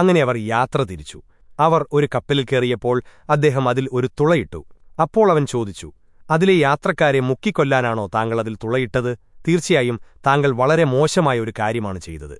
അങ്ങനെ അവർ യാത്ര തിരിച്ചു. അവർ ഒരു കപ്പലിൽ കയറിയപ്പോൾ അദ്ദേഹം അതിൽ ഒരു തുളയിട്ടു. അപ്പോൾ അവൻ ചോദിച്ചു അതിലെ യാത്രക്കാരെ മുക്കിക്കൊല്ലാനാണോ താങ്കൾ അതിൽ തുളയിട്ടത്? തീർച്ചയായും താങ്കൾ വളരെ മോശമായ ഒരു കാര്യമാണ് ചെയ്തത്.